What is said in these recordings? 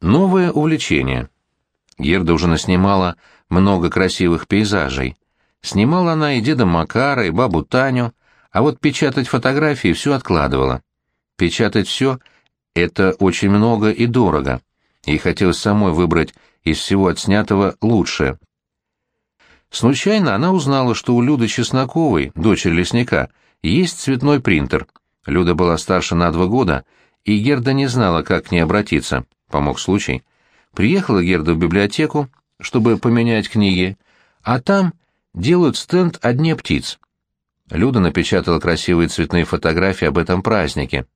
Новое увлечение. Герда уже наснимала много красивых пейзажей. Снимала она и деда Макара, и бабу Таню, а вот печатать фотографии все откладывала. Печатать все — это очень много и дорого. Ей хотелось самой выбрать из всего отснятого лучшее. Случайно она узнала, что у Люды Чесноковой, дочери лесника, есть цветной принтер. Люда была старше на два года, и Герда не знала, как к ней обратиться. Помог случай. Приехала Герда в библиотеку, чтобы поменять книги, а там делают стенд о дне птиц. Люда напечатала красивые цветные фотографии об этом празднике.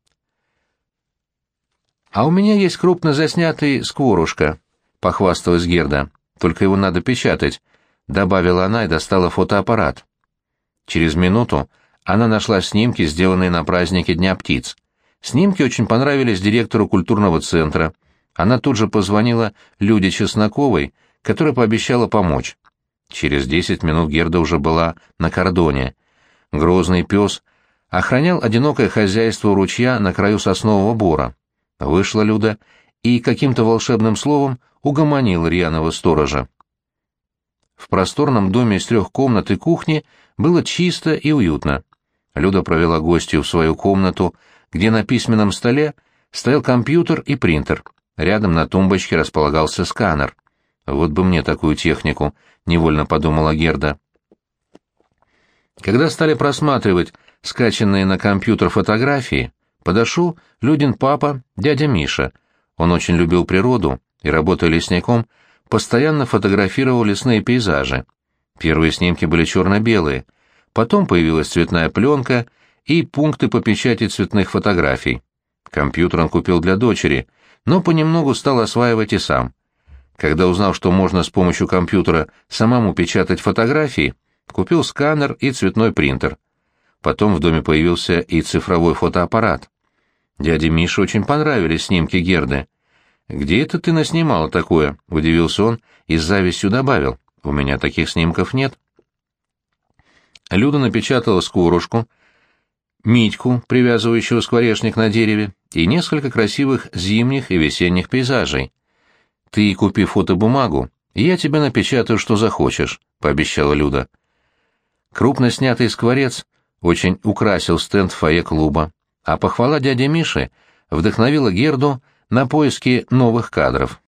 «А у меня есть крупно заснятый скворушка», — похвасталась Герда. «Только его надо печатать», — добавила она и достала фотоаппарат. Через минуту она нашла снимки, сделанные на празднике Дня птиц. Снимки очень понравились директору культурного центра. Она тут же позвонила Люде Чесноковой, которая пообещала помочь. Через десять минут Герда уже была на кордоне. Грозный пес охранял одинокое хозяйство ручья на краю соснового бора. Вышла Люда и каким-то волшебным словом угомонил рьяного сторожа. В просторном доме из трех комнат и кухни было чисто и уютно. Люда провела гостью в свою комнату, где на письменном столе стоял компьютер и принтер. Рядом на тумбочке располагался сканер. «Вот бы мне такую технику», — невольно подумала Герда. Когда стали просматривать скачанные на компьютер фотографии, подошел Людин папа, дядя Миша. Он очень любил природу и, работая лесником, постоянно фотографировал лесные пейзажи. Первые снимки были черно-белые, потом появилась цветная пленка — и пункты по печати цветных фотографий. Компьютер он купил для дочери, но понемногу стал осваивать и сам. Когда узнал, что можно с помощью компьютера самому печатать фотографии, купил сканер и цветной принтер. Потом в доме появился и цифровой фотоаппарат. Дяде Мише очень понравились снимки Герды. «Где это ты наснимала такое?» — удивился он и с завистью добавил. «У меня таких снимков нет». Люда напечатала скорушку — Митьку, привязывающего скворечник на дереве, и несколько красивых зимних и весенних пейзажей. «Ты купи фотобумагу, и я тебе напечатаю, что захочешь», — пообещала Люда. Крупно снятый скворец очень украсил стенд фойе клуба, а похвала дяди Миши вдохновила Герду на поиски новых кадров.